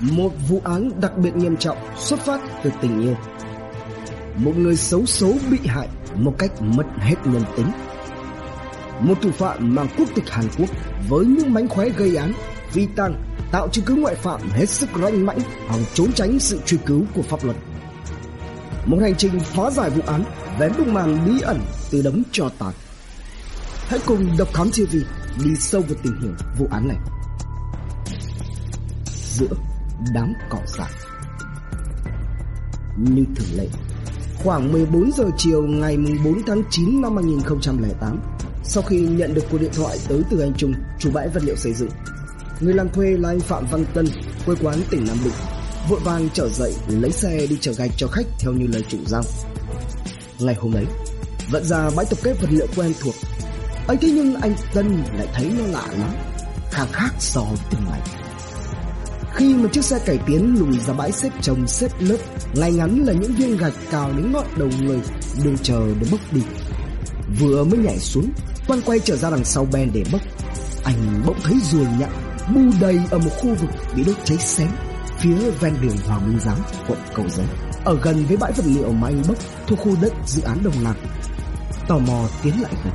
Một vụ án đặc biệt nghiêm trọng xuất phát từ tình yêu. Một người xấu số bị hại một cách mất hết nhân tính. Một thủ phạm mang quốc tịch Hàn Quốc với những mánh khóe gây án, vi tăng, tạo chứng cứ ngoại phạm hết sức ranh mãnh hòng trốn tránh sự truy cứu của pháp luật. Một hành trình hóa giải vụ án vén bức màn bí ẩn từ đống trò tàn. Hãy cùng Độc Khám TV đi sâu vào tìm hiểu vụ án này. Giữa đám cỏ dại. Như thường lệ, khoảng 14 giờ chiều ngày 4 tháng 9 năm 2008, sau khi nhận được cuộc điện thoại tới từ anh Trung, chủ bãi vật liệu xây dựng, người làm thuê là anh Phạm Văn Tân, quê quán tỉnh Nam Định, vội vàng trở dậy lấy xe đi chở gạch cho khách theo như lời chủ giao. Ngày hôm ấy, vẫn ra bãi tập kết vật liệu quen thuộc. ấy thế nhưng anh Tân lại thấy nó lạ lắm, khác khác so với từng ngày. Khi mà chiếc xe cải tiến lùi ra bãi xếp chồng xếp lớp, ngay ngắn là những viên gạch cào đến ngọn đầu người, đường chờ để bốc đi. Vừa mới nhảy xuống, quang quay trở ra đằng sau ben để bốc. Anh bỗng thấy ruồi nhặng bu đầy ở một khu vực bị đốt cháy xém phía ven đường Hoàng Minh Giám, quận Cầu Giấy, ở gần với bãi vật liệu mà anh bốc thuộc khu đất dự án Đồng Lạc. Tò mò tiến lại gần.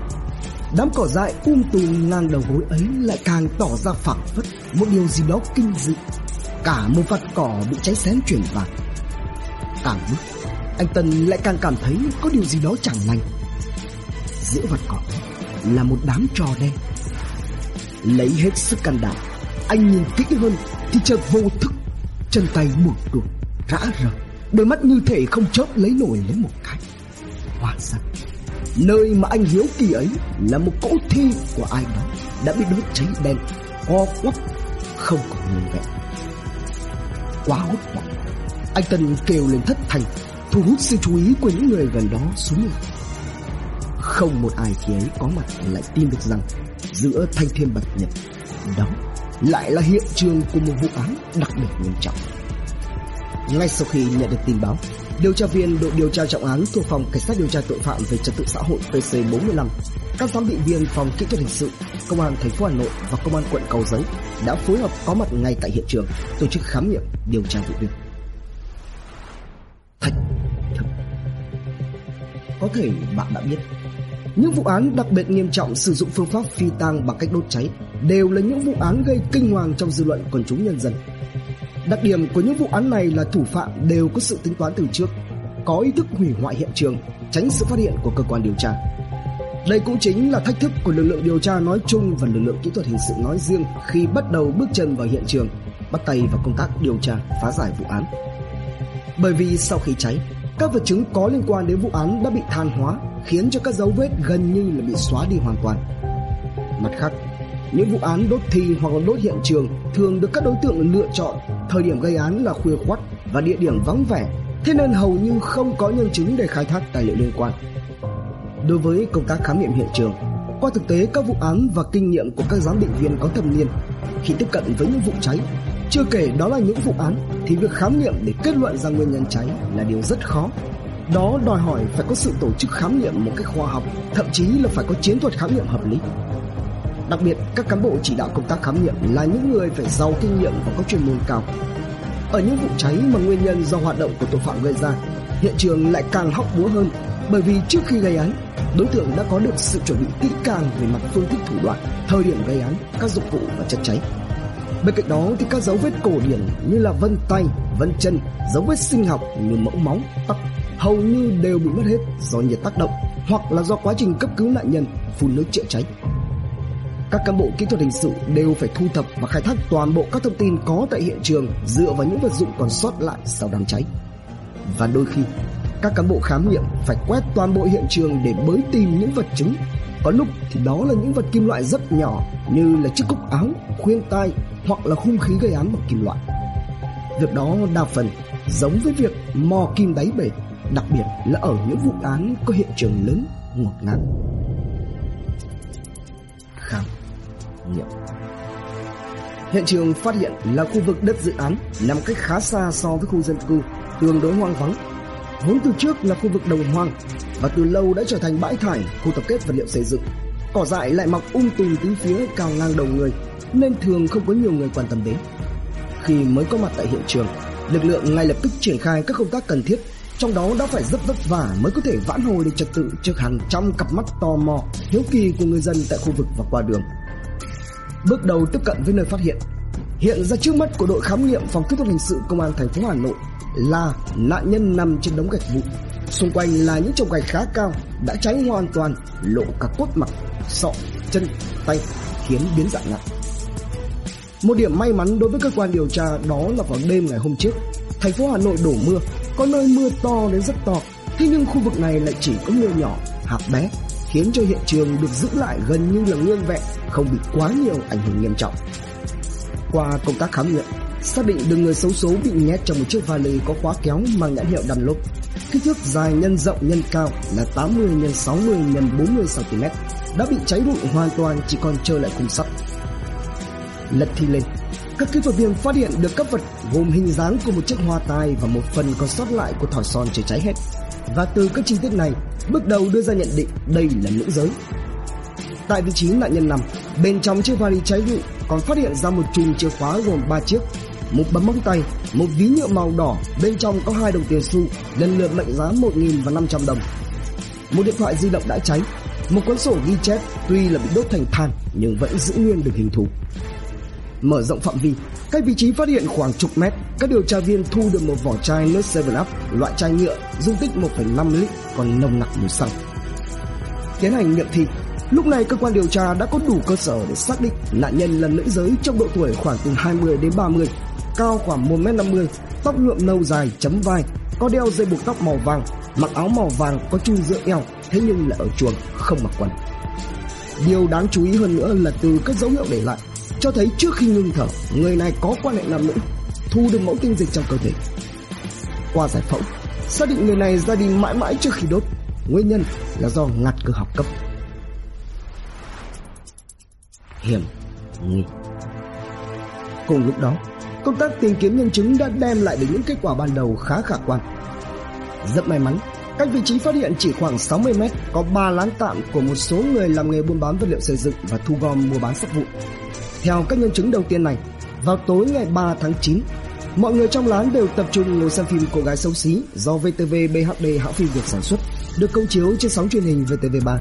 Đám cỏ dại um tùm ngang đầu gối ấy lại càng tỏ ra phảng phất một điều gì đó kinh dị. Cả một vạt cỏ bị cháy xém chuyển vào. Càng bước, anh Tân lại càng cảm thấy có điều gì đó chẳng lành. Giữa vạt cỏ là một đám trò đen. Lấy hết sức can đảm, anh nhìn kỹ hơn thì chợt vô thức chân tay buồn đuột rã rời đôi mắt như thể không chớp lấy nổi lấy một cái hóa ra nơi mà anh hiếu kỳ ấy là một cỗ thi của ai đó đã bị đốt cháy đen co quắp không còn nguyên vẹn quá hốt hoảng anh tân kêu lên thất thành thu hút sự chú ý của những người gần đó xuống lại không một ai khi ấy có mặt lại tin được rằng giữa thanh thiên bạch nhật đó lại là hiện trường của một vụ án đặc biệt nghiêm trọng. Ngay sau khi nhận được tin báo, điều tra viên đội điều tra trọng án thuộc phòng cảnh sát điều tra tội phạm về trật tự xã hội PC 45, các giám định viên phòng kỹ thuật hình sự, công an thành phố Hà Nội và công an quận Cầu Giấy đã phối hợp có mặt ngay tại hiện trường, tổ chức khám nghiệm điều tra vụ việc. Thạch thật. có thể bạn đã biết những vụ án đặc biệt nghiêm trọng sử dụng phương pháp phi tang bằng cách đốt cháy đều là những vụ án gây kinh hoàng trong dư luận quần chúng nhân dân. Đặc điểm của những vụ án này là thủ phạm đều có sự tính toán từ trước, có ý thức hủy hoại hiện trường, tránh sự phát hiện của cơ quan điều tra. Đây cũng chính là thách thức của lực lượng điều tra nói chung và lực lượng kỹ thuật hình sự nói riêng khi bắt đầu bước chân vào hiện trường, bắt tay vào công tác điều tra, phá giải vụ án. Bởi vì sau khi cháy, các vật chứng có liên quan đến vụ án đã bị than hóa, khiến cho các dấu vết gần như là bị xóa đi hoàn toàn. Mặt khác, những vụ án đốt thi hoặc là đốt hiện trường thường được các đối tượng lựa chọn thời điểm gây án là khuya khoắt và địa điểm vắng vẻ, thế nên hầu như không có nhân chứng để khai thác tài liệu liên quan. Đối với công tác khám nghiệm hiện trường, qua thực tế các vụ án và kinh nghiệm của các giám định viên có thâm niên khi tiếp cận với những vụ cháy, chưa kể đó là những vụ án thì việc khám nghiệm để kết luận ra nguyên nhân cháy là điều rất khó. Đó đòi hỏi phải có sự tổ chức khám nghiệm một cách khoa học, thậm chí là phải có chiến thuật khám nghiệm hợp lý. Đặc biệt, các cán bộ chỉ đạo công tác khám nghiệm là những người phải giàu kinh nghiệm và có chuyên môn cao. Ở những vụ cháy mà nguyên nhân do hoạt động của tội phạm gây ra, hiện trường lại càng hóc búa hơn bởi vì trước khi gây án, đối tượng đã có được sự chuẩn bị kỹ càng về mặt phương thức thủ đoạn, thời điểm gây án, các dụng cụ và chất cháy. Bên cạnh đó thì các dấu vết cổ điển như là vân tay, vân chân, dấu vết sinh học như mẫu máu, tóc hầu như đều bị mất hết do nhiệt tác động hoặc là do quá trình cấp cứu nạn nhân phun nước chữa cháy. Các cán bộ kỹ thuật hình sự đều phải thu thập và khai thác toàn bộ các thông tin có tại hiện trường dựa vào những vật dụng còn sót lại sau đám cháy. Và đôi khi, các cán bộ khám nghiệm phải quét toàn bộ hiện trường để mới tìm những vật chứng. Có lúc thì đó là những vật kim loại rất nhỏ như là chiếc cúc áo, khuyên tai hoặc là hung khí gây án bằng kim loại. Việc đó đa phần giống với việc mò kim đáy bể, đặc biệt là ở những vụ án có hiện trường lớn ngột ngạt. Nghiệm Hiện trường phát hiện là khu vực đất dự án nằm cách khá xa so với khu dân cư, tương đối hoang vắng. Vốn từ trước là khu vực đồng hoang và từ lâu đã trở thành bãi thải, khu tập kết vật liệu xây dựng. Cỏ dại lại mọc um tùm tứ phía cao ngang đầu người nên thường không có nhiều người quan tâm đến. Khi mới có mặt tại hiện trường, lực lượng ngay lập tức triển khai các công tác cần thiết, trong đó đã phải rất vất vả mới có thể vãn hồi được trật tự trước hàng trăm cặp mắt tò mò, hiếu kỳ của người dân tại khu vực và qua đường. Bước đầu tiếp cận với nơi phát hiện, hiện ra trước mắt của đội khám nghiệm phòng kỹ thuật hình sự công an thành phố Hà Nội là nạn nhân nằm trên đống gạch vụn. Xung quanh là những chồng gạch khá cao đã cháy hoàn toàn, lộ cả cốt mặt, sọ, chân, tay, khiến biến dạng nặng. Một điểm may mắn đối với cơ quan điều tra đó là vào đêm ngày hôm trước, thành phố Hà Nội đổ mưa, có nơi mưa to đến rất to, thế nhưng khu vực này lại chỉ có mưa nhỏ, hạt bé, khiến cho hiện trường được giữ lại gần như là nguyên vẹn, không bị quá nhiều ảnh hưởng nghiêm trọng. Qua công tác khám nghiệm, xác định được người xấu số bị nhét trong một chiếc vali có khóa kéo mang nhãn hiệu Dunlop. Kích thước dài nhân rộng nhân cao là 80 x 60 x 40 cm, đã bị cháy rụi hoàn toàn chỉ còn trơ lại khung sắt. Lật thi lên, các kỹ thuật viên phát hiện được các vật gồm hình dáng của một chiếc hoa tai và một phần còn sót lại của thỏi son chưa cháy hết. Và từ các chi tiết này, bước đầu đưa ra nhận định đây là nữ giới. Tại vị trí nạn nhân nằm, bên trong chiếc vali cháy rụi còn phát hiện ra một chùm chìa khóa gồm 3 chiếc, một bấm móng tay, một ví nhựa màu đỏ, bên trong có hai đồng tiền xu, lần lượt mệnh giá 1.000 và 500 đồng. Một điện thoại di động đã cháy, một cuốn sổ ghi chép tuy là bị đốt thành than nhưng vẫn giữ nguyên được hình thù. Mở rộng phạm vi, cách vị trí phát hiện khoảng chục mét, các điều tra viên thu được một vỏ chai nước 7 Up loại chai nhựa dung tích 1,5 lít còn nồng nặc mùi xăng. Tiến hành nghiệm thi, lúc này cơ quan điều tra đã có đủ cơ sở để xác định nạn nhân là nữ giới trong độ tuổi khoảng từ 20 đến 30, cao khoảng 1m50, tóc nhuộm nâu dài chấm vai, có đeo dây buộc tóc màu vàng, mặc áo màu vàng có chui giữa eo, thế nhưng là ở chuồng không mặc quần. Điều đáng chú ý hơn nữa là từ các dấu hiệu để lại cho thấy trước khi ngừng thở, người này có quan hệ nam nữ, thu được mẫu tinh dịch trong cơ thể. Qua giải phẫu, xác định người này ra đi mãi mãi trước khi đốt, nguyên nhân là do ngạt cơ học cấp. Hiểm nghi. Cùng lúc đó, công tác tìm kiếm nhân chứng đã đem lại được những kết quả ban đầu khá khả quan. Rất may mắn, cách vị trí phát hiện chỉ khoảng 60 mét có 3 lán tạm của một số người làm nghề buôn bán vật liệu xây dựng và thu gom mua bán sắt vụn. Theo các nhân chứng đầu tiên này, vào tối ngày 3 tháng 9, mọi người trong lán đều tập trung ngồi xem phim Cô gái xấu xí do VTV BHD hãng phim Việt sản xuất, được công chiếu trên sóng truyền hình VTV3.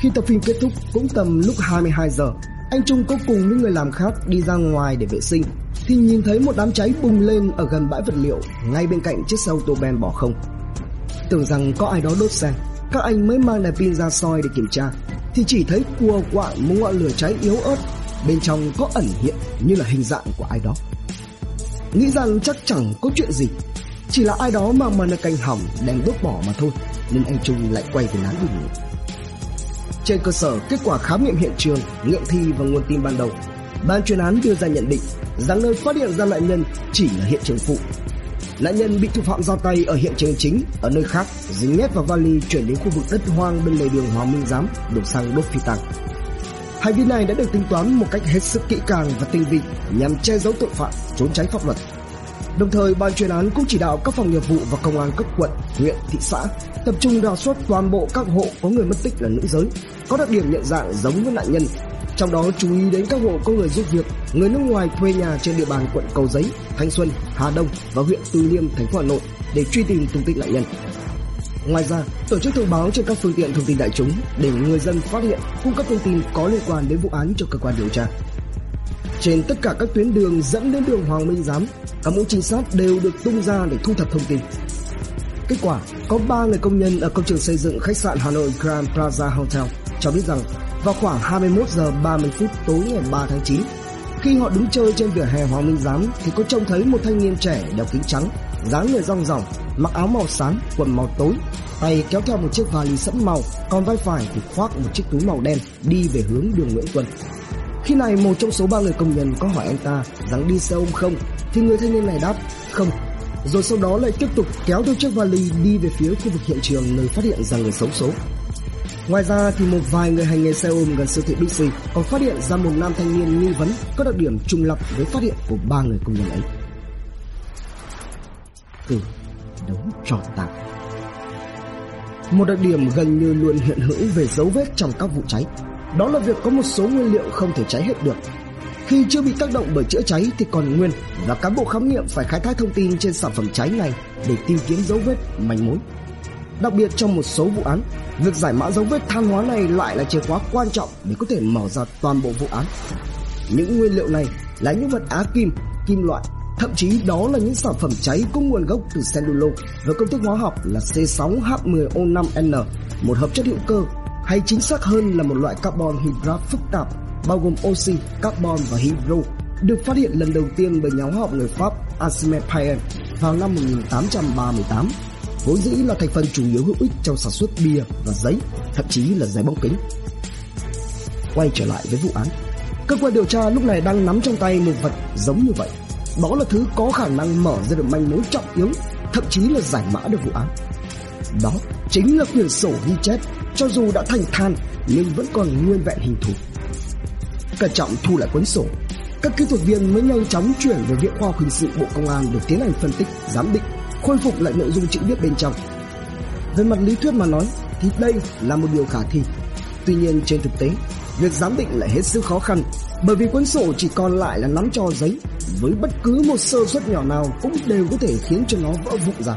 Khi tập phim kết thúc cũng tầm lúc 22 giờ, anh Trung có cùng những người làm khác đi ra ngoài để vệ sinh thì nhìn thấy một đám cháy bùng lên ở gần bãi vật liệu ngay bên cạnh chiếc xe ô tô ben bỏ không. Tưởng rằng có ai đó đốt xe, các anh mới mang đèn pin ra soi để kiểm tra thì chỉ thấy cua quạng một ngọn lửa cháy yếu ớt bên trong có ẩn hiện như là hình dạng của ai đó. Nghĩ rằng chắc chẳng có chuyện gì, chỉ là ai đó mang màn canh hỏng đem đốt bỏ mà thôi, nên anh Trung lại quay về lán đi ngủ. Trên cơ sở kết quả khám nghiệm hiện trường, nghiệm thi và nguồn tin ban đầu, ban chuyên án đưa ra nhận định rằng nơi phát hiện ra nạn nhân chỉ là hiện trường phụ. Nạn nhân bị thủ phạm giao tay ở hiện trường chính, ở nơi khác, dính nhét vào vali chuyển đến khu vực đất hoang bên lề đường Hoàng Minh Giám, đổ xăng đốt phi tăng. Hành vi này đã được tính toán một cách hết sức kỹ càng và tinh vi nhằm che giấu tội phạm, trốn tránh pháp luật. Đồng thời, ban chuyên án cũng chỉ đạo các phòng nghiệp vụ và công an các quận, huyện, thị xã tập trung rà soát toàn bộ các hộ có người mất tích là nữ giới, có đặc điểm nhận dạng giống với nạn nhân. Trong đó chú ý đến các hộ có người giúp việc, người nước ngoài thuê nhà trên địa bàn quận Cầu Giấy, Thanh Xuân, Hà Đông và huyện Từ Liêm, thành phố Hà Nội để truy tìm tung tích nạn nhân. Ngoài ra, tổ chức thông báo trên các phương tiện thông tin đại chúng để người dân phát hiện, cung cấp thông tin có liên quan đến vụ án cho cơ quan điều tra. Trên tất cả các tuyến đường dẫn đến đường Hoàng Minh Giám, các mũi trinh sát đều được tung ra để thu thập thông tin. Kết quả, có 3 người công nhân ở công trường xây dựng khách sạn Hà Nội Grand Plaza Hotel cho biết rằng vào khoảng 21 giờ 30 phút tối ngày 3 tháng 9, khi họ đứng chơi trên vỉa hè Hoàng Minh Giám thì có trông thấy một thanh niên trẻ đeo kính trắng, dáng người rong ròng, mặc áo màu sáng, quần màu tối, tay kéo theo một chiếc vali sẫm màu, còn vai phải thì khoác một chiếc túi màu đen đi về hướng đường Nguyễn Tuân. Khi này một trong số ba người công nhân có hỏi anh ta rằng đi xe ôm không thì người thanh niên này đáp không. Rồi sau đó lại tiếp tục kéo theo chiếc vali đi về phía khu vực hiện trường nơi phát hiện ra người xấu số. Ngoài ra thì một vài người hành nghề xe ôm gần siêu thị Bixi còn phát hiện ra một nam thanh niên nghi vấn có đặc điểm trùng lập với phát hiện của ba người công nhân ấy. Từ đấu trò tạm Một đặc điểm gần như luôn hiện hữu về dấu vết trong các vụ cháy đó là việc có một số nguyên liệu không thể cháy hết được. Khi chưa bị tác động bởi chữa cháy thì còn nguyên và cán bộ khám nghiệm phải khai thác thông tin trên sản phẩm cháy này để tìm kiếm dấu vết, manh mối. Đặc biệt trong một số vụ án, việc giải mã dấu vết than hóa này lại là chìa khóa quan trọng để có thể mở ra toàn bộ vụ án. Những nguyên liệu này là những vật á kim, kim loại, thậm chí đó là những sản phẩm cháy có nguồn gốc từ cellulose với công thức hóa học là C6H10O5N, một hợp chất hữu cơ hay chính xác hơn là một loại carbon hydrat phức tạp bao gồm oxy, carbon và hydro được phát hiện lần đầu tiên bởi nhà hóa học người Pháp Arsène Payen vào năm 1838 vốn dĩ là thành phần chủ yếu hữu ích trong sản xuất bia và giấy, thậm chí là giấy bóng kính. Quay trở lại với vụ án, cơ quan điều tra lúc này đang nắm trong tay một vật giống như vậy. Đó là thứ có khả năng mở ra được manh mối trọng yếu, thậm chí là giải mã được vụ án. Đó chính là quyển sổ ghi chép, cho dù đã thành than nhưng vẫn còn nguyên vẹn hình thù. Cẩn trọng thu lại cuốn sổ, các kỹ thuật viên mới nhanh chóng chuyển về viện khoa học hình sự bộ công an để tiến hành phân tích, giám định khôi phục lại nội dung chữ viết bên trong. Về mặt lý thuyết mà nói thì đây là một điều khả thi. Tuy nhiên trên thực tế, việc giám định lại hết sức khó khăn bởi vì cuốn sổ chỉ còn lại là nắm trò giấy với bất cứ một sơ suất nhỏ nào cũng đều có thể khiến cho nó vỡ vụn ra.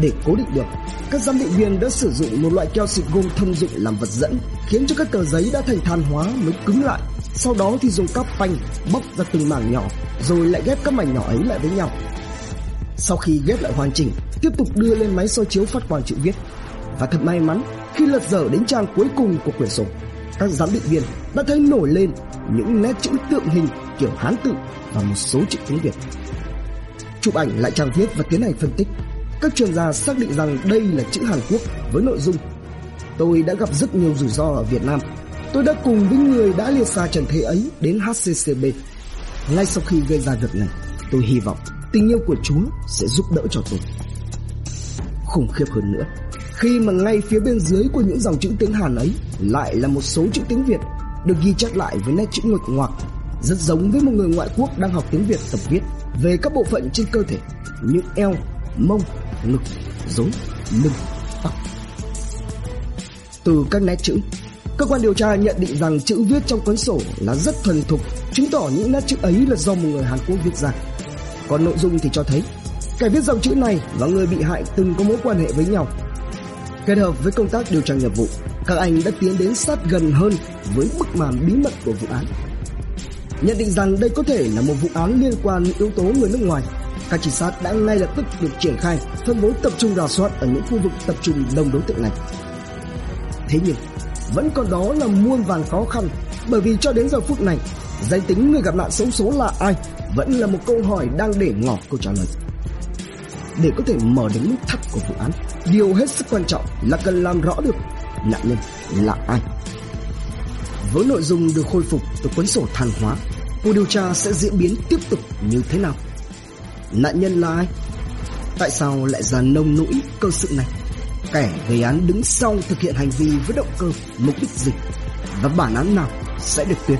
Để cố định được, các giám định viên đã sử dụng một loại keo xịt gôm thông dụng làm vật dẫn khiến cho các tờ giấy đã thành than hóa mới cứng lại. Sau đó thì dùng cáp phanh bóc ra từng mảng nhỏ rồi lại ghép các mảnh nhỏ ấy lại với nhau sau khi ghép lại hoàn chỉnh, tiếp tục đưa lên máy soi chiếu phát quang chữ viết. Và thật may mắn, khi lật dở đến trang cuối cùng của quyển sổ, các giám định viên đã thấy nổi lên những nét chữ tượng hình kiểu Hán tự và một số chữ tiếng Việt. Chụp ảnh lại trang viết và tiến hành phân tích. Các chuyên gia xác định rằng đây là chữ Hàn Quốc với nội dung Tôi đã gặp rất nhiều rủi ro ở Việt Nam. Tôi đã cùng với người đã liệt xa trần thế ấy đến HCCB. Ngay sau khi gây ra việc này, tôi hy vọng tình yêu của Chúa sẽ giúp đỡ cho tôi. Khủng khiếp hơn nữa, khi mà ngay phía bên dưới của những dòng chữ tiếng Hàn ấy lại là một số chữ tiếng Việt được ghi chép lại với nét chữ nguệch ngoạc, rất giống với một người ngoại quốc đang học tiếng Việt tập viết về các bộ phận trên cơ thể như eo, mông, ngực, rốn, lưng, tóc. Từ các nét chữ, cơ quan điều tra nhận định rằng chữ viết trong cuốn sổ là rất thuần thục, chứng tỏ những nét chữ ấy là do một người Hàn Quốc viết ra. Còn nội dung thì cho thấy kẻ viết dòng chữ này và người bị hại từng có mối quan hệ với nhau. Kết hợp với công tác điều tra nghiệp vụ, các anh đã tiến đến sát gần hơn với bức màn bí mật của vụ án. Nhận định rằng đây có thể là một vụ án liên quan đến yếu tố người nước ngoài, các trinh sát đã ngay lập tức được triển khai phân bố tập trung rà soát ở những khu vực tập trung đông đối tượng này. Thế nhưng, vẫn còn đó là muôn vàn khó khăn bởi vì cho đến giờ phút này, danh tính người gặp nạn xấu số là ai vẫn là một câu hỏi đang để ngỏ câu trả lời. Để có thể mở đến nút thắt của vụ án, điều hết sức quan trọng là cần làm rõ được nạn nhân là ai. Với nội dung được khôi phục từ cuốn sổ than hóa, cuộc điều tra sẽ diễn biến tiếp tục như thế nào? Nạn nhân là ai? Tại sao lại ra nông nỗi cơ sự này? Kẻ gây án đứng sau thực hiện hành vi với động cơ, mục đích gì? Và bản án nào sẽ được tuyên?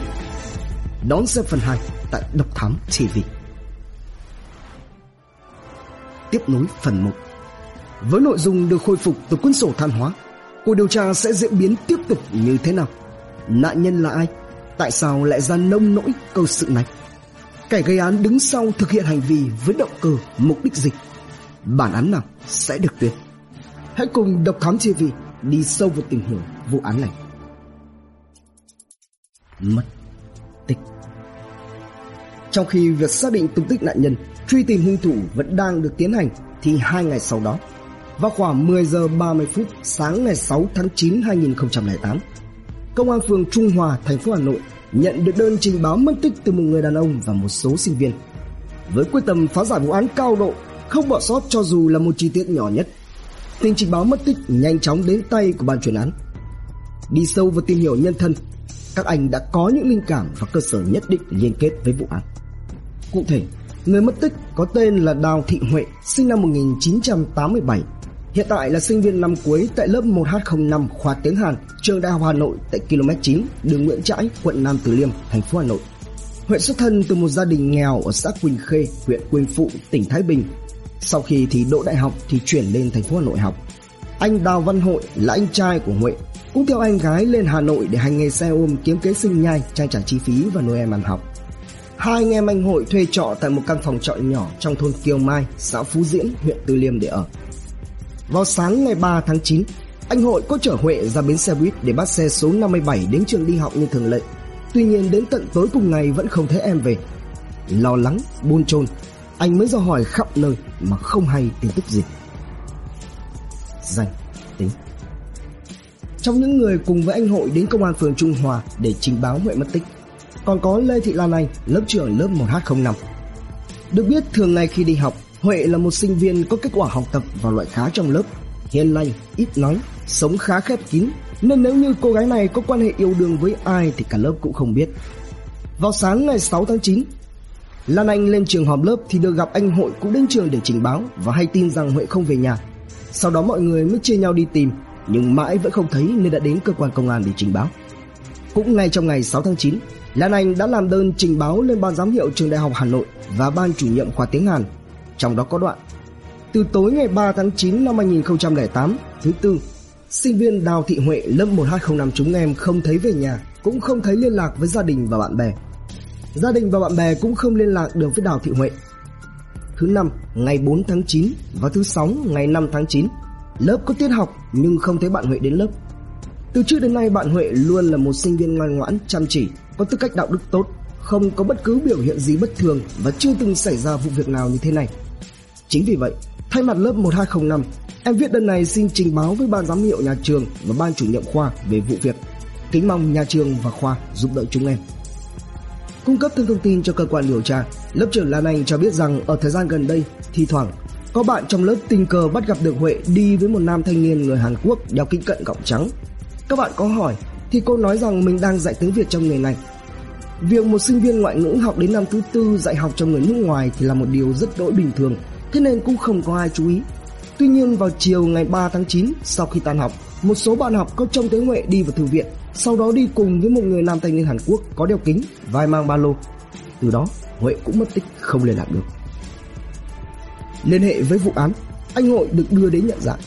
Đón xem phần 2 tại Độc Thám TV. Tiếp nối phần 1 với nội dung được khôi phục từ cuốn sổ than hóa, cuộc điều tra sẽ diễn biến tiếp tục như thế nào? Nạn nhân là ai? Tại sao lại ra nông nỗi câu sự này? Kẻ gây án đứng sau thực hiện hành vi với động cơ, mục đích gì? Bản án nào sẽ được tuyên? Hãy cùng Độc Thám TV đi sâu vào tìm hiểu vụ án này. Mất tích trong khi việc xác định tung tích nạn nhân, truy tìm hung thủ vẫn đang được tiến hành thì hai ngày sau đó, vào khoảng 10 giờ 30 phút sáng ngày 6 tháng 9 2008, Công an phường Trung Hòa, thành phố Hà Nội nhận được đơn trình báo mất tích từ một người đàn ông và một số sinh viên. Với quyết tâm phá giải vụ án cao độ, không bỏ sót cho dù là một chi tiết nhỏ nhất, tin trình báo mất tích nhanh chóng đến tay của ban chuyên án. Đi sâu vào tìm hiểu nhân thân, các anh đã có những linh cảm và cơ sở nhất định liên kết với vụ án. Cụ thể, người mất tích có tên là Đào Thị Huệ, sinh năm 1987, hiện tại là sinh viên năm cuối tại lớp 1H05 khoa tiếng Hàn, trường Đại học Hà Nội tại km 9, đường Nguyễn Trãi, quận Nam Từ Liêm, thành phố Hà Nội. Huệ xuất thân từ một gia đình nghèo ở xã Quỳnh Khê, huyện Quỳnh Phụ, tỉnh Thái Bình. Sau khi thì đỗ đại học thì chuyển lên thành phố Hà Nội học. Anh Đào Văn Hội là anh trai của Huệ, cũng theo anh gái lên Hà Nội để hành nghề xe ôm kiếm kế sinh nhai, trang trải chi phí và nuôi em ăn học. Hai anh em anh Hội thuê trọ tại một căn phòng trọ nhỏ trong thôn Kiều Mai, xã Phú Diễn, huyện Tư Liêm để ở. Vào sáng ngày 3 tháng 9, anh Hội có chở Huệ ra bến xe buýt để bắt xe số 57 đến trường đi học như thường lệ. Tuy nhiên đến tận tối cùng ngày vẫn không thấy em về. Lo lắng, buôn chôn, anh mới do hỏi khắp nơi mà không hay tin tức gì. Danh tính Trong những người cùng với anh Hội đến công an phường Trung Hòa để trình báo Huệ mất tích, còn có Lê Thị Lan Anh, lớp trưởng lớp 1H05. Được biết thường ngày khi đi học, Huệ là một sinh viên có kết quả học tập và loại khá trong lớp, hiền lành, ít nói, sống khá khép kín, nên nếu như cô gái này có quan hệ yêu đương với ai thì cả lớp cũng không biết. Vào sáng ngày 6 tháng 9, Lan Anh lên trường họp lớp thì được gặp anh Hội cũng đến trường để trình báo và hay tin rằng Huệ không về nhà. Sau đó mọi người mới chia nhau đi tìm, nhưng mãi vẫn không thấy nên đã đến cơ quan công an để trình báo. Cũng ngay trong ngày 6 tháng 9, Lan Anh đã làm đơn trình báo lên ban giám hiệu trường đại học Hà Nội và ban chủ nhiệm khoa tiếng Hàn. Trong đó có đoạn Từ tối ngày 3 tháng 9 năm 2008, thứ tư, sinh viên Đào Thị Huệ lớp 1205 chúng em không thấy về nhà, cũng không thấy liên lạc với gia đình và bạn bè. Gia đình và bạn bè cũng không liên lạc được với Đào Thị Huệ. Thứ năm, ngày 4 tháng 9 và thứ sáu, ngày 5 tháng 9, lớp có tiết học nhưng không thấy bạn Huệ đến lớp. Từ trước đến nay bạn Huệ luôn là một sinh viên ngoan ngoãn, chăm chỉ, có tư cách đạo đức tốt, không có bất cứ biểu hiện gì bất thường và chưa từng xảy ra vụ việc nào như thế này. Chính vì vậy, thay mặt lớp 1205, em viết đơn này xin trình báo với ban giám hiệu nhà trường và ban chủ nhiệm khoa về vụ việc. Kính mong nhà trường và khoa giúp đỡ chúng em. Cung cấp thêm thông tin cho cơ quan điều tra, lớp trưởng Lan Anh cho biết rằng ở thời gian gần đây, thi thoảng có bạn trong lớp tình cờ bắt gặp được Huệ đi với một nam thanh niên người Hàn Quốc đeo kính cận gọng trắng. Các bạn có hỏi thì cô nói rằng mình đang dạy tiếng Việt trong nghề này. Việc một sinh viên ngoại ngữ học đến năm thứ tư dạy học cho người nước ngoài thì là một điều rất đỗi bình thường, thế nên cũng không có ai chú ý. Tuy nhiên vào chiều ngày 3 tháng 9 sau khi tan học, một số bạn học có trông thấy Huệ đi vào thư viện, sau đó đi cùng với một người nam thanh niên Hàn Quốc có đeo kính, vai mang ba lô. Từ đó, Huệ cũng mất tích không liên lạc được. Liên hệ với vụ án, anh Hội được đưa đến nhận dạng.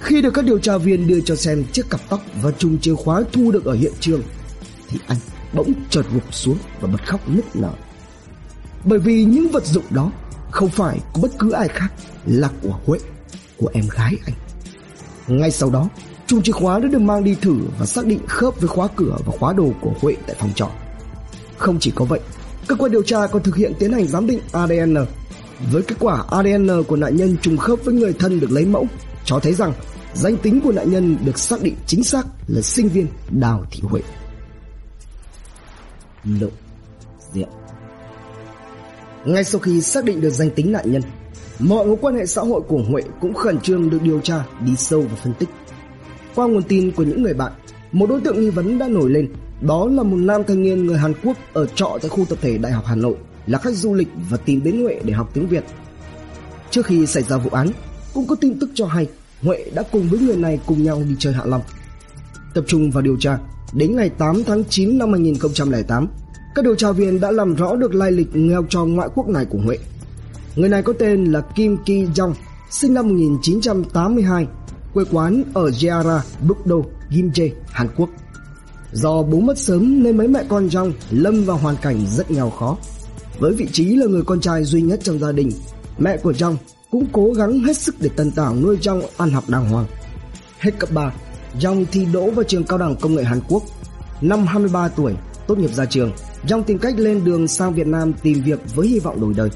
Khi được các điều tra viên đưa cho xem chiếc cặp tóc và chùm chìa khóa thu được ở hiện trường, thì anh bỗng chợt gục xuống và bật khóc nức nở. Bởi vì những vật dụng đó không phải của bất cứ ai khác là của Huệ, của em gái anh. Ngay sau đó, chung chìa khóa đã được mang đi thử và xác định khớp với khóa cửa và khóa đồ của Huệ tại phòng trọ. Không chỉ có vậy, cơ quan điều tra còn thực hiện tiến hành giám định ADN. Với kết quả ADN của nạn nhân trùng khớp với người thân được lấy mẫu, cho thấy rằng danh tính của nạn nhân được xác định chính xác là sinh viên Đào Thị Huệ. Lộ diện ngay sau khi xác định được danh tính nạn nhân, mọi mối quan hệ xã hội của Huệ cũng khẩn trương được điều tra, đi sâu và phân tích. Qua nguồn tin của những người bạn, một đối tượng nghi vấn đã nổi lên, đó là một nam thanh niên người Hàn Quốc ở trọ tại khu tập thể Đại học Hà Nội, là khách du lịch và tìm đến Huệ để học tiếng Việt. Trước khi xảy ra vụ án, cũng có tin tức cho hay Huệ đã cùng với người này cùng nhau đi chơi Hạ Long. Tập trung vào điều tra, đến ngày 8 tháng 9 năm 2008, các điều tra viên đã làm rõ được lai lịch nghèo trò ngoại quốc này của Huệ. Người này có tên là Kim Ki Jong, sinh năm 1982, quê quán ở Jeara, Bukdo, Gimje, Hàn Quốc. Do bố mất sớm nên mấy mẹ con Jong lâm vào hoàn cảnh rất nghèo khó. Với vị trí là người con trai duy nhất trong gia đình, mẹ của Jong cũng cố gắng hết sức để tần tảo nuôi Jong ăn học đàng hoàng. Hết cấp 3, Jong thi đỗ vào trường cao đẳng công nghệ Hàn Quốc. Năm 23 tuổi, tốt nghiệp ra trường, Jong tìm cách lên đường sang Việt Nam tìm việc với hy vọng đổi đời.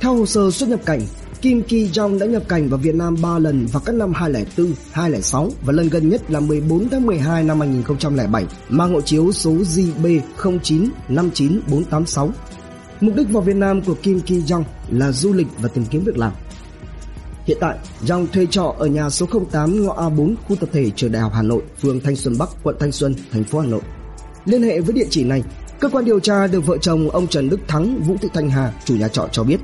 Theo hồ sơ xuất nhập cảnh, Kim Ki Jong đã nhập cảnh vào Việt Nam 3 lần vào các năm 2004, 2006 và lần gần nhất là 14 tháng 12 năm 2007 mang hộ chiếu số JB0959486. Mục đích vào Việt Nam của Kim Ki Jong là du lịch và tìm kiếm việc làm. Hiện tại, Jong thuê trọ ở nhà số 08 ngõ A4 khu tập thể trường Đại học Hà Nội, phường Thanh Xuân Bắc, quận Thanh Xuân, thành phố Hà Nội. Liên hệ với địa chỉ này, cơ quan điều tra được vợ chồng ông Trần Đức Thắng, Vũ Thị Thanh Hà, chủ nhà trọ cho biết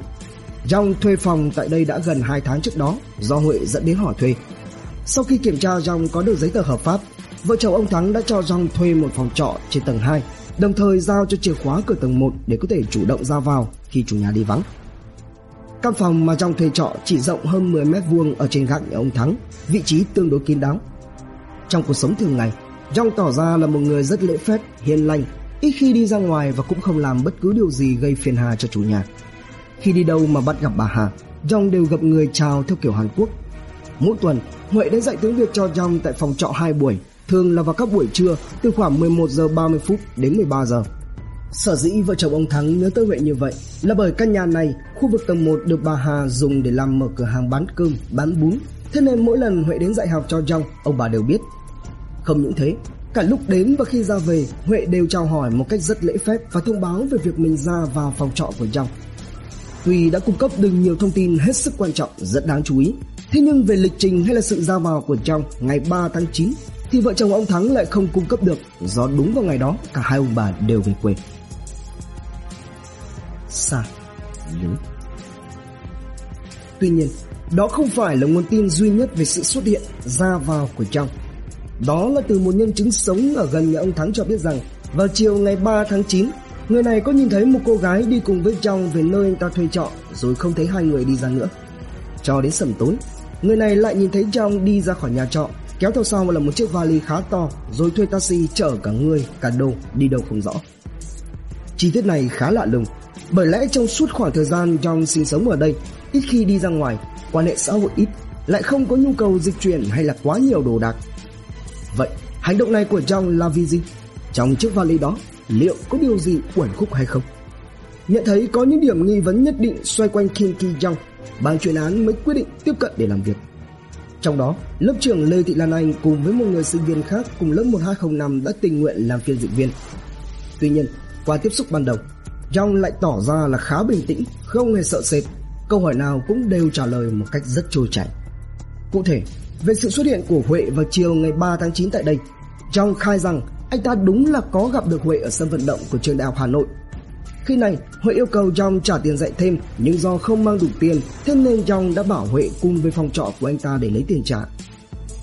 Giang thuê phòng tại đây đã gần 2 tháng trước đó do Huệ dẫn đến hỏi thuê. Sau khi kiểm tra Giang có được giấy tờ hợp pháp, vợ chồng ông Thắng đã cho Giang thuê một phòng trọ trên tầng 2, đồng thời giao cho chìa khóa cửa tầng 1 để có thể chủ động ra vào khi chủ nhà đi vắng. Căn phòng mà Giang thuê trọ chỉ rộng hơn 10 mét vuông ở trên gác nhà ông Thắng, vị trí tương đối kín đáo. Trong cuộc sống thường ngày, Jong tỏ ra là một người rất lễ phép, hiền lành, ít khi đi ra ngoài và cũng không làm bất cứ điều gì gây phiền hà cho chủ nhà. Khi đi đâu mà bắt gặp bà Hà, Jong đều gặp người chào theo kiểu Hàn Quốc. Mỗi tuần, Huệ đến dạy tiếng Việt cho Jong tại phòng trọ 2 buổi, thường là vào các buổi trưa từ khoảng 11 giờ 30 phút đến 13 giờ. Sở dĩ vợ chồng ông Thắng nhớ tới Huệ như vậy là bởi căn nhà này, khu vực tầng 1 được bà Hà dùng để làm mở cửa hàng bán cơm, bán bún. Thế nên mỗi lần Huệ đến dạy học cho Jong, ông bà đều biết. Không những thế, cả lúc đến và khi ra về, Huệ đều chào hỏi một cách rất lễ phép và thông báo về việc mình ra vào phòng trọ của Jong. Tuy đã cung cấp được nhiều thông tin hết sức quan trọng, rất đáng chú ý, thế nhưng về lịch trình hay là sự ra vào của Jong ngày 3 tháng 9 thì vợ chồng ông Thắng lại không cung cấp được do đúng vào ngày đó cả hai ông bà đều về quê xa lớn. Tuy nhiên, đó không phải là nguồn tin duy nhất về sự xuất hiện ra vào của Trong. Đó là từ một nhân chứng sống ở gần nhà ông Thắng cho biết rằng vào chiều ngày 3 tháng 9, người này có nhìn thấy một cô gái đi cùng với Trong về nơi anh ta thuê trọ rồi không thấy hai người đi ra nữa. Cho đến sầm tối, người này lại nhìn thấy Trong đi ra khỏi nhà trọ, kéo theo sau là một chiếc vali khá to rồi thuê taxi chở cả người, cả đồ đi đâu không rõ. Chi tiết này khá lạ lùng bởi lẽ trong suốt khoảng thời gian Trong sinh sống ở đây, ít khi đi ra ngoài, quan hệ xã hội ít, lại không có nhu cầu dịch chuyển hay là quá nhiều đồ đạc. Vậy, hành động này của Trong là vì gì? Trong chiếc vali đó, liệu có điều gì uẩn khúc hay không? Nhận thấy có những điểm nghi vấn nhất định xoay quanh Kim Ki Jong, ban chuyên án mới quyết định tiếp cận để làm việc. Trong đó, lớp trưởng Lê Thị Lan Anh cùng với một người sinh viên khác cùng lớp 1205 đã tình nguyện làm phiên dịch viên. Tuy nhiên, qua tiếp xúc ban đầu, Jong lại tỏ ra là khá bình tĩnh, không hề sợ sệt. Câu hỏi nào cũng đều trả lời một cách rất trôi chảy. Cụ thể, về sự xuất hiện của Huệ vào chiều ngày 3 tháng 9 tại đây, Trong khai rằng anh ta đúng là có gặp được Huệ ở sân vận động của trường đại học Hà Nội. Khi này, Huệ yêu cầu Trong trả tiền dạy thêm, nhưng do không mang đủ tiền, thế nên Trong đã bảo Huệ cùng với phòng trọ của anh ta để lấy tiền trả.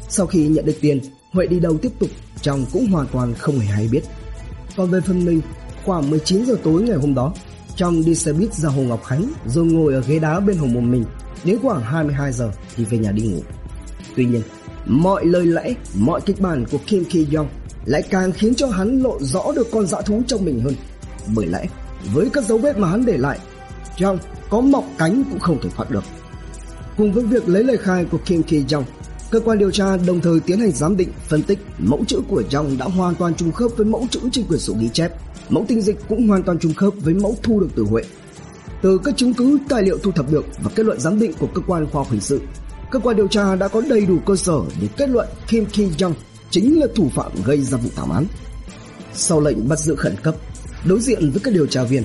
Sau khi nhận được tiền, Huệ đi đâu tiếp tục, Trong cũng hoàn toàn không hề hay biết. Còn về phần mình, Khoảng 19 giờ tối ngày hôm đó, trong đi xe buýt ra Hồ Ngọc Khánh rồi ngồi ở ghế đá bên hồ một mình, đến khoảng 22 giờ thì về nhà đi ngủ. Tuy nhiên, mọi lời lẽ, mọi kịch bản của Kim Ki Young lại càng khiến cho hắn lộ rõ được con dã thú trong mình hơn. Bởi lẽ, với các dấu vết mà hắn để lại, Young có mọc cánh cũng không thể thoát được. Cùng với việc lấy lời khai của Kim Ki Young, Cơ quan điều tra đồng thời tiến hành giám định, phân tích mẫu chữ của Jong đã hoàn toàn trùng khớp với mẫu chữ trên quyển sổ ghi chép. Mẫu tinh dịch cũng hoàn toàn trùng khớp với mẫu thu được từ Huệ. Từ các chứng cứ tài liệu thu thập được và kết luận giám định của cơ quan khoa học hình sự, cơ quan điều tra đã có đầy đủ cơ sở để kết luận Kim Ki Jong chính là thủ phạm gây ra vụ thảm án. Sau lệnh bắt giữ khẩn cấp, đối diện với các điều tra viên,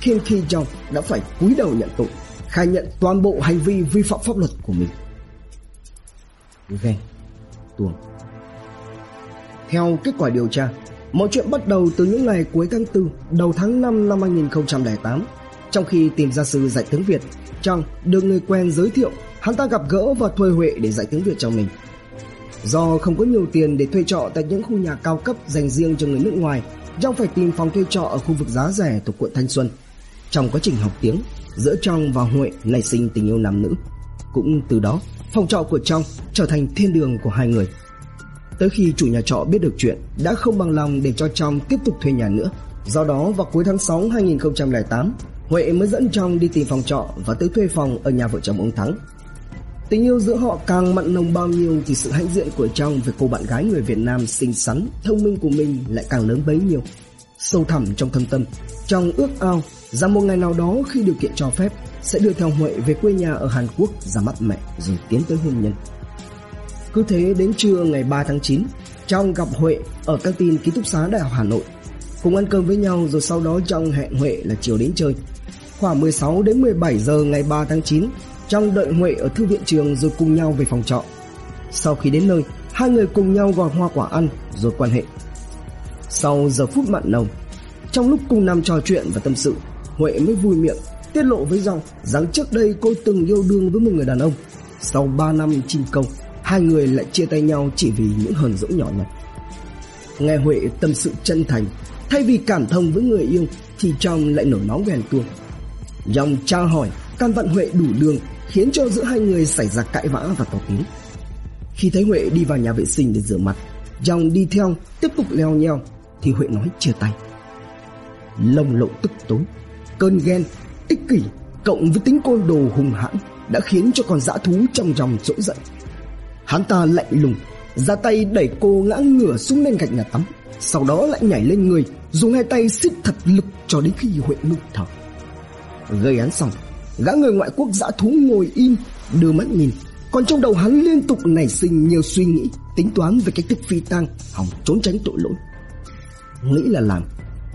Kim Ki Jong đã phải cúi đầu nhận tội, khai nhận toàn bộ hành vi vi phạm pháp luật của mình ghen, tuồng. Theo kết quả điều tra, mọi chuyện bắt đầu từ những ngày cuối tháng 4, đầu tháng 5 năm 2008. Trong khi tìm gia sư dạy tiếng Việt, Trong được người quen giới thiệu, hắn ta gặp gỡ và thuê Huệ để dạy tiếng Việt cho mình. Do không có nhiều tiền để thuê trọ tại những khu nhà cao cấp dành riêng cho người nước ngoài, Trong phải tìm phòng thuê trọ ở khu vực giá rẻ thuộc quận Thanh Xuân. Trong quá trình học tiếng, giữa Trong và Huệ nảy sinh tình yêu nam nữ. Cũng từ đó, phòng trọ của Trong trở thành thiên đường của hai người. Tới khi chủ nhà trọ biết được chuyện, đã không bằng lòng để cho Trong tiếp tục thuê nhà nữa. Do đó vào cuối tháng 6 2008, Huệ mới dẫn Trong đi tìm phòng trọ và tới thuê phòng ở nhà vợ chồng ông Thắng. Tình yêu giữa họ càng mặn nồng bao nhiêu thì sự hãnh diện của Trong về cô bạn gái người Việt Nam xinh xắn, thông minh của mình lại càng lớn bấy nhiêu. Sâu thẳm trong thâm tâm, Trong ước ao rằng một ngày nào đó khi điều kiện cho phép sẽ đưa theo Huệ về quê nhà ở Hàn Quốc ra mắt mẹ rồi tiến tới hôn nhân. Cứ thế đến trưa ngày 3 tháng 9, Trong gặp Huệ ở căng tin ký túc xá Đại học Hà Nội. Cùng ăn cơm với nhau rồi sau đó Trong hẹn Huệ là chiều đến chơi. Khoảng 16 đến 17 giờ ngày 3 tháng 9, trong đợi Huệ ở thư viện trường rồi cùng nhau về phòng trọ. Sau khi đến nơi, hai người cùng nhau gọt hoa quả ăn rồi quan hệ. Sau giờ phút mặn nồng, trong lúc cùng nằm trò chuyện và tâm sự, Huệ mới vui miệng tiết lộ với Dòng rằng trước đây cô từng yêu đương với một người đàn ông. Sau 3 năm chinh công, hai người lại chia tay nhau chỉ vì những hờn dỗi nhỏ nhặt. Nghe Huệ tâm sự chân thành, thay vì cảm thông với người yêu thì trong lại nổi nóng ghen tuông. Dòng tra hỏi, can vận Huệ đủ đường khiến cho giữa hai người xảy ra cãi vã và to tiếng. Khi thấy Huệ đi vào nhà vệ sinh để rửa mặt, Dòng đi theo tiếp tục leo nheo thì Huệ nói chia tay. Lồng lộ tức tối, cơn ghen, ích kỷ cộng với tính côn đồ hùng hãn đã khiến cho con dã thú trong dòng trỗi dậy. Hắn ta lạnh lùng, ra tay đẩy cô ngã ngửa xuống lên gạch nhà tắm, sau đó lại nhảy lên người, dùng hai tay siết thật lực cho đến khi Huệ ngưng thở. Gây án xong, gã người ngoại quốc dã thú ngồi im, đưa mắt nhìn, còn trong đầu hắn liên tục nảy sinh nhiều suy nghĩ, tính toán về cách thức phi tang, hòng trốn tránh tội lỗi. Nghĩ là làm,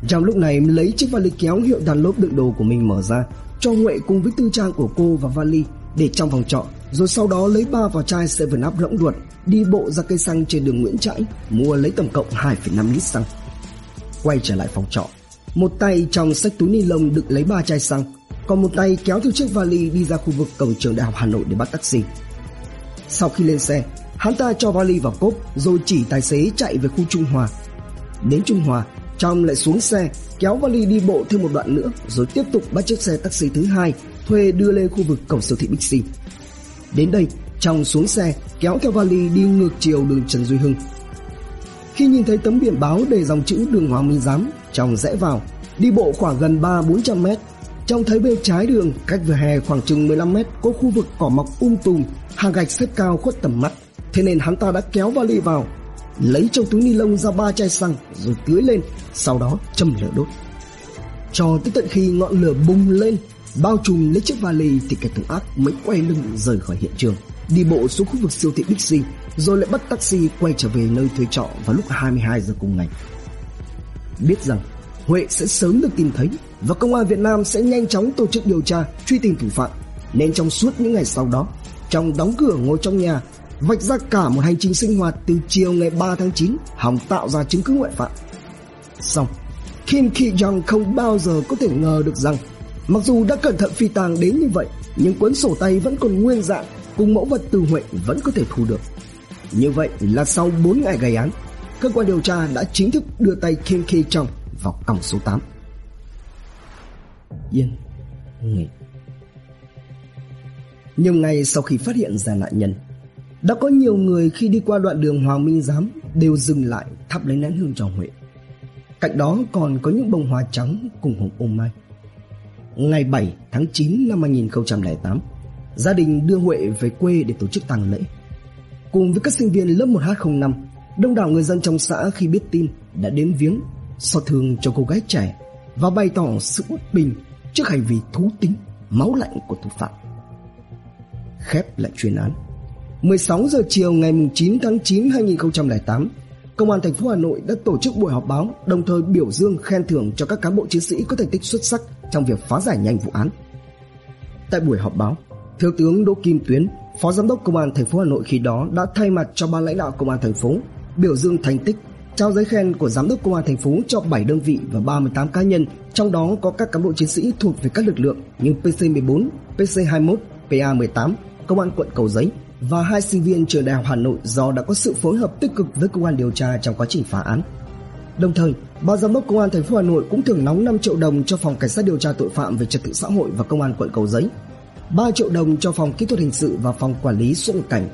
trong lúc này lấy chiếc vali kéo hiệu đàn lốp đựng đồ của mình mở ra, cho Huệ cùng với tư trang của cô và vali để trong phòng trọ, rồi sau đó lấy ba vỏ chai 7 Up rỗng ruột, đi bộ ra cây xăng trên đường Nguyễn Trãi, mua lấy tổng cộng 2,5 lít xăng. Quay trở lại phòng trọ, một tay trong sách túi ni lông đựng lấy ba chai xăng, còn một tay kéo theo chiếc vali đi ra khu vực cổng trường đại học Hà Nội để bắt taxi. Sau khi lên xe, hắn ta cho vali vào cốp rồi chỉ tài xế chạy về khu Trung Hòa. Đến Trung Hòa, trong lại xuống xe, kéo vali đi bộ thêm một đoạn nữa rồi tiếp tục bắt chiếc xe taxi thứ hai thuê đưa lên khu vực cổng siêu thị Bixi. Đến đây, trong xuống xe kéo theo vali đi ngược chiều đường Trần Duy Hưng. Khi nhìn thấy tấm biển báo đầy dòng chữ đường Hoàng Minh Giám, trong rẽ vào, đi bộ khoảng gần 3-400 mét, trong thấy bên trái đường cách vỉa hè khoảng chừng 15 mét có khu vực cỏ mọc um tùm, hàng gạch xếp cao khuất tầm mắt. Thế nên hắn ta đã kéo vali vào, lấy trong túi ni lông ra ba chai xăng rồi tưới lên, sau đó châm lửa đốt. Cho tới tận khi ngọn lửa bùng lên, bao trùm lấy chiếc vali thì kẻ thù ác mới quay lưng rời khỏi hiện trường, đi bộ xuống khu vực siêu thị Bixi, rồi lại bắt taxi quay trở về nơi thuê trọ vào lúc 22 giờ cùng ngày. Biết rằng Huệ sẽ sớm được tìm thấy và công an Việt Nam sẽ nhanh chóng tổ chức điều tra, truy tìm thủ phạm. Nên trong suốt những ngày sau đó, trong đóng cửa ngồi trong nhà, vạch ra cả một hành trình sinh hoạt từ chiều ngày 3 tháng 9 hòng tạo ra chứng cứ ngoại phạm. Xong, Kim Ki Jong không bao giờ có thể ngờ được rằng mặc dù đã cẩn thận phi tàng đến như vậy, nhưng cuốn sổ tay vẫn còn nguyên dạng cùng mẫu vật từ Huệ vẫn có thể thu được. Như vậy là sau 4 ngày gây án, cơ quan điều tra đã chính thức đưa tay Kim Ki Jong vào còng số 8. Yên, nghỉ. Nhưng ngay sau khi phát hiện ra nạn nhân, đã có nhiều người khi đi qua đoạn đường Hoàng Minh Giám đều dừng lại thắp lấy nén hương cho Huệ. Cạnh đó còn có những bông hoa trắng cùng hồng ô mai. Ngày 7 tháng 9 năm 2008, gia đình đưa Huệ về quê để tổ chức tang lễ. Cùng với các sinh viên lớp 1H05, đông đảo người dân trong xã khi biết tin đã đến viếng, so thương cho cô gái trẻ và bày tỏ sự bất bình trước hành vi thú tính, máu lạnh của thủ phạm. Khép lại chuyên án. 16 giờ chiều ngày 9 tháng 9 2008, Công an thành phố Hà Nội đã tổ chức buổi họp báo, đồng thời biểu dương khen thưởng cho các cán bộ chiến sĩ có thành tích xuất sắc trong việc phá giải nhanh vụ án. Tại buổi họp báo, Thiếu tướng Đỗ Kim Tuyến, Phó Giám đốc Công an thành phố Hà Nội khi đó đã thay mặt cho ban lãnh đạo Công an thành phố biểu dương thành tích, trao giấy khen của Giám đốc Công an thành phố cho 7 đơn vị và 38 cá nhân, trong đó có các cán bộ chiến sĩ thuộc về các lực lượng như PC14, PC21, PA18, Công an quận Cầu Giấy, và hai sinh viên trường Đại học Hà Nội do đã có sự phối hợp tích cực với cơ quan điều tra trong quá trình phá án. Đồng thời, ban giám đốc công an thành phố Hà Nội cũng thưởng nóng 5 triệu đồng cho phòng cảnh sát điều tra tội phạm về trật tự xã hội và công an quận Cầu Giấy, 3 triệu đồng cho phòng kỹ thuật hình sự và phòng quản lý xuất nhập cảnh,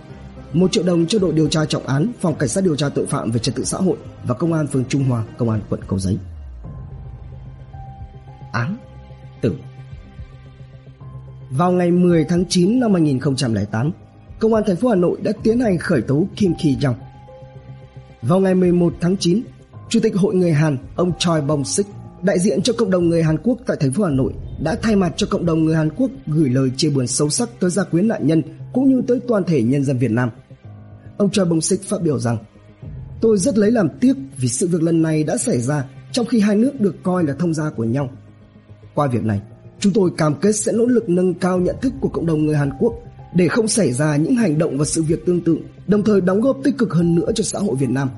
1 triệu đồng cho đội điều tra trọng án, phòng cảnh sát điều tra tội phạm về trật tự xã hội và công an phường Trung Hòa, công an quận Cầu Giấy. Án tử Vào ngày 10 tháng 9 năm 2008, Công an thành phố Hà Nội đã tiến hành khởi tố Kim Ki Jong. Vào ngày 11 tháng 9, Chủ tịch Hội người Hàn ông Choi Bong Sik, đại diện cho cộng đồng người Hàn Quốc tại thành phố Hà Nội, đã thay mặt cho cộng đồng người Hàn Quốc gửi lời chia buồn sâu sắc tới gia quyến nạn nhân cũng như tới toàn thể nhân dân Việt Nam. Ông Choi Bong Sik phát biểu rằng: "Tôi rất lấy làm tiếc vì sự việc lần này đã xảy ra trong khi hai nước được coi là thông gia của nhau. Qua việc này, chúng tôi cam kết sẽ nỗ lực nâng cao nhận thức của cộng đồng người Hàn Quốc để không xảy ra những hành động và sự việc tương tự, đồng thời đóng góp tích cực hơn nữa cho xã hội Việt Nam.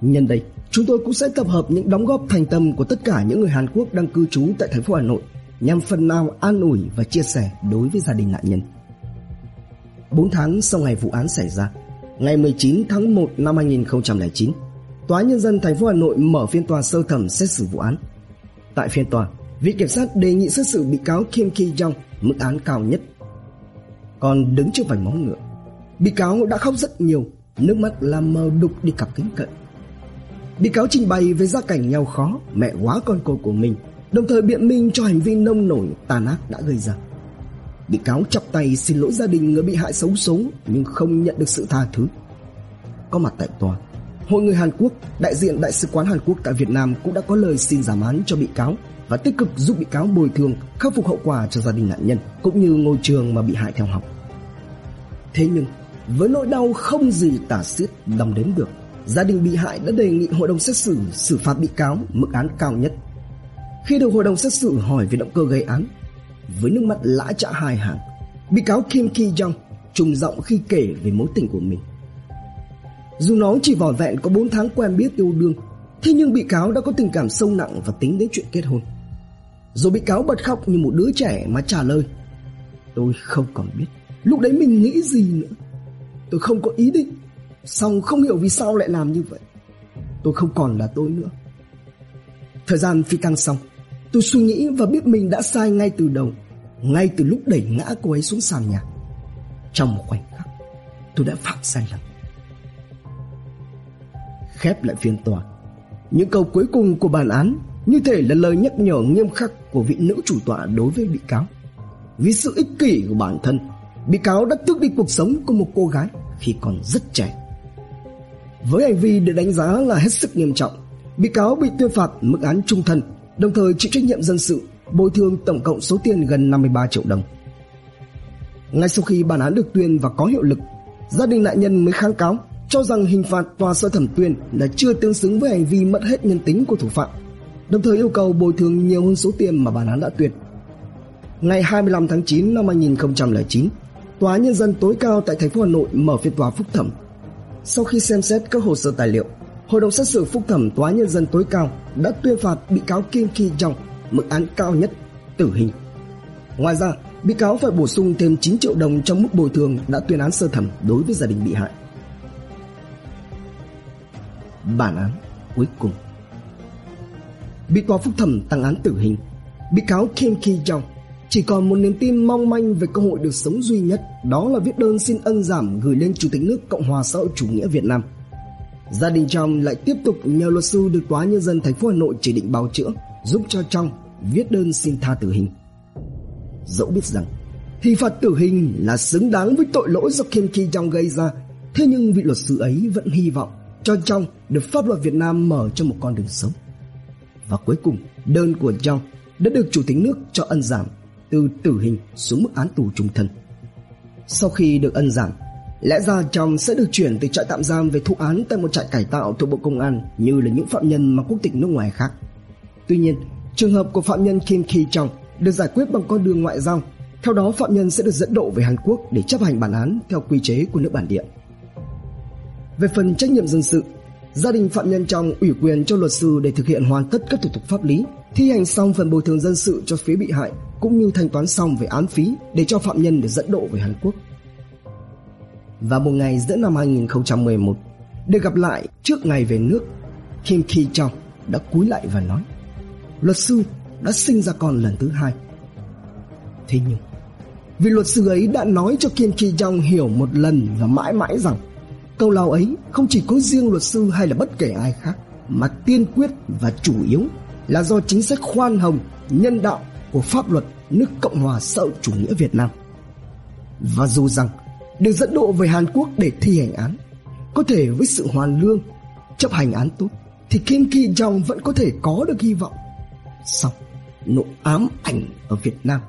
Nhân đây, chúng tôi cũng sẽ tập hợp những đóng góp thành tâm của tất cả những người Hàn Quốc đang cư trú tại thành phố Hà Nội nhằm phần nào an ủi và chia sẻ đối với gia đình nạn nhân. 4 tháng sau ngày vụ án xảy ra, ngày 19 tháng 1 năm 2009, Tòa nhân dân thành phố Hà Nội mở phiên tòa sơ thẩm xét xử vụ án. Tại phiên tòa, viện kiểm sát đề nghị xét xử bị cáo Kim Ki Jong mức án cao nhất còn đứng trước vành móng ngựa. Bị cáo đã khóc rất nhiều nước mắt làm mờ đục đi cặp kính cận. Bị cáo trình bày về gia cảnh nghèo khó, mẹ quá con cô của mình, đồng thời biện minh cho hành vi nông nổi tàn ác đã gây ra. Bị cáo chắp tay xin lỗi gia đình người bị hại xấu số nhưng không nhận được sự tha thứ. Có mặt tại tòa, Hội người Hàn Quốc, đại diện Đại sứ quán Hàn Quốc tại Việt Nam cũng đã có lời xin giảm án cho bị cáo và tích cực giúp bị cáo bồi thường, khắc phục hậu quả cho gia đình nạn nhân cũng như ngôi trường mà bị hại theo học. Thế nhưng, với nỗi đau không gì tả xiết đong đếm được, gia đình bị hại đã đề nghị hội đồng xét xử xử phạt bị cáo mức án cao nhất. Khi được hội đồng xét xử hỏi về động cơ gây án, với nước mắt lã chã hai hàng, bị cáo Kim Ki Jong trùng giọng khi kể về mối tình của mình. Dù nó chỉ vỏn vẹn có 4 tháng quen biết yêu đương, thế nhưng bị cáo đã có tình cảm sâu nặng và tính đến chuyện kết hôn. Rồi bị cáo bật khóc như một đứa trẻ mà trả lời Tôi không còn biết Lúc đấy mình nghĩ gì nữa Tôi không có ý định song không hiểu vì sao lại làm như vậy Tôi không còn là tôi nữa Thời gian phi tăng xong Tôi suy nghĩ và biết mình đã sai ngay từ đầu, Ngay từ lúc đẩy ngã cô ấy xuống sàn nhà. Trong một khoảnh khắc, Tôi đã phạm sai lầm. Khép lại phiên tòa, Những câu cuối cùng của bản án Như thể là lời nhắc nhở nghiêm khắc Của vị nữ chủ tọa đối với bị cáo. Vì sự ích kỷ của bản thân, Bị cáo đã tước đi cuộc sống của một cô gái Khi còn rất trẻ. Với hành vi được đánh giá là hết sức nghiêm trọng, Bị cáo bị tuyên phạt mức án trung thân. Đồng thời chịu trách nhiệm dân sự Bồi thường tổng cộng số tiền gần 53 triệu đồng Ngay sau khi bản án được tuyên và có hiệu lực Gia đình nạn nhân mới kháng cáo cho rằng hình phạt tòa sơ thẩm tuyên là chưa tương xứng với hành vi mất hết nhân tính của thủ phạm, đồng thời yêu cầu bồi thường nhiều hơn số tiền mà bản án đã tuyên. Ngày 25 tháng 9 năm 2009, Tòa nhân dân tối cao tại thành phố Hà Nội mở phiên tòa phúc thẩm. Sau khi xem xét các hồ sơ tài liệu, Hội đồng xét xử phúc thẩm Tòa nhân dân tối cao đã tuyên phạt bị cáo Kim Ki Jong mức án cao nhất, tử hình. Ngoài ra, bị cáo phải bổ sung thêm 9 triệu đồng trong mức bồi thường đã tuyên án sơ thẩm đối với gia đình bị hại bản án cuối cùng. Bị tòa phúc thẩm tăng án tử hình, bị cáo Kim Ki Jong chỉ còn một niềm tin mong manh về cơ hội được sống duy nhất, đó là viết đơn xin ân giảm gửi lên Chủ tịch nước Cộng hòa xã hội chủ nghĩa Việt Nam. Gia đình Trong lại tiếp tục nhờ luật sư được tòa nhân dân thành phố Hà Nội chỉ định bào chữa, giúp cho Trong viết đơn xin tha tử hình. Dẫu biết rằng thì phạt tử hình là xứng đáng với tội lỗi do Kim Ki Jong gây ra, thế nhưng vị luật sư ấy vẫn hy vọng cho Trong được pháp luật Việt Nam mở cho một con đường sống. Và cuối cùng, đơn của Trong đã được Chủ tịch nước cho ân giảm từ tử hình xuống mức án tù trung thân. Sau khi được ân giảm, lẽ ra chồng sẽ được chuyển từ trại tạm giam về thụ án tại một trại cải tạo thuộc Bộ Công an như là những phạm nhân mà quốc tịch nước ngoài khác. Tuy nhiên, trường hợp của phạm nhân Kim Ki Trong được giải quyết bằng con đường ngoại giao. Theo đó, phạm nhân sẽ được dẫn độ về Hàn Quốc để chấp hành bản án theo quy chế của nước bản địa. Về phần trách nhiệm dân sự, gia đình phạm nhân trong ủy quyền cho luật sư để thực hiện hoàn tất các thủ tục pháp lý, thi hành xong phần bồi thường dân sự cho phía bị hại cũng như thanh toán xong về án phí để cho phạm nhân được dẫn độ về Hàn Quốc. Và một ngày giữa năm 2011, được gặp lại trước ngày về nước, Kim Ki Chong đã cúi lại và nói Luật sư đã sinh ra con lần thứ hai. Thế nhưng, vì luật sư ấy đã nói cho Kim Ki Chong hiểu một lần và mãi mãi rằng Câu lao ấy không chỉ có riêng luật sư hay là bất kể ai khác mà tiên quyết và chủ yếu là do chính sách khoan hồng, nhân đạo của pháp luật nước Cộng hòa xã hội chủ nghĩa Việt Nam. Và dù rằng được dẫn độ về Hàn Quốc để thi hành án, có thể với sự hoàn lương, chấp hành án tốt, thì Kim Ki Jong vẫn có thể có được hy vọng. Xong, nỗi ám ảnh ở Việt Nam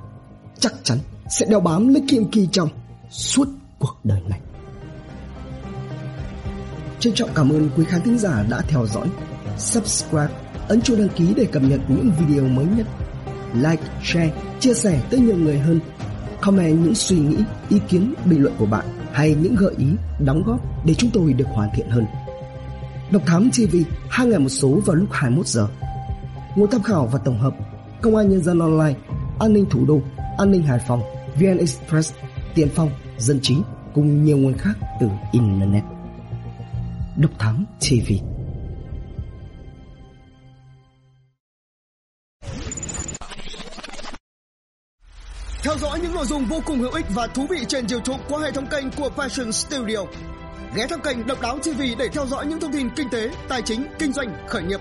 chắc chắn sẽ đeo bám lấy Kim Ki Jong suốt cuộc đời này. Trân trọng cảm ơn quý khán thính giả đã theo dõi. Subscribe, ấn chuông đăng ký để cập nhật những video mới nhất. Like, share, chia sẻ tới nhiều người hơn. Comment những suy nghĩ, ý kiến, bình luận của bạn hay những gợi ý, đóng góp để chúng tôi được hoàn thiện hơn. Độc Thám TV, hai ngày một số vào lúc 21 giờ. Nguồn tham khảo và tổng hợp Công an Nhân dân Online, An ninh Thủ đô, An ninh Hải Phòng, VN Express, Tiền Phong, Dân trí cùng nhiều nguồn khác từ Internet. Độc Thám TV. Theo dõi những nội dung vô cùng hữu ích và thú vị trên YouTube qua hệ thống kênh của Passion Studio. ghé thăm kênh Độc Đáo TV để theo dõi những thông tin kinh tế, tài chính, kinh doanh, khởi nghiệp.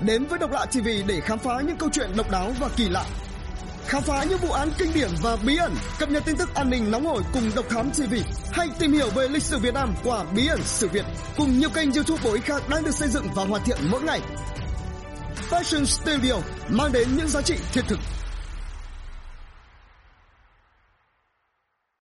Đến với Độc Lạ TV để khám phá những câu chuyện độc đáo và kỳ lạ. Khám phá những vụ án kinh điển và bí ẩn, cập nhật tin tức an ninh nóng hổi cùng Độc Thám TV. Hay tìm hiểu về lịch sử Việt Nam qua Bí ẩn sự Việt cùng nhiều kênh YouTube bổ ích khác đang được xây dựng và hoàn thiện mỗi ngày. Fashion Studio mang đến những giá trị thiết thực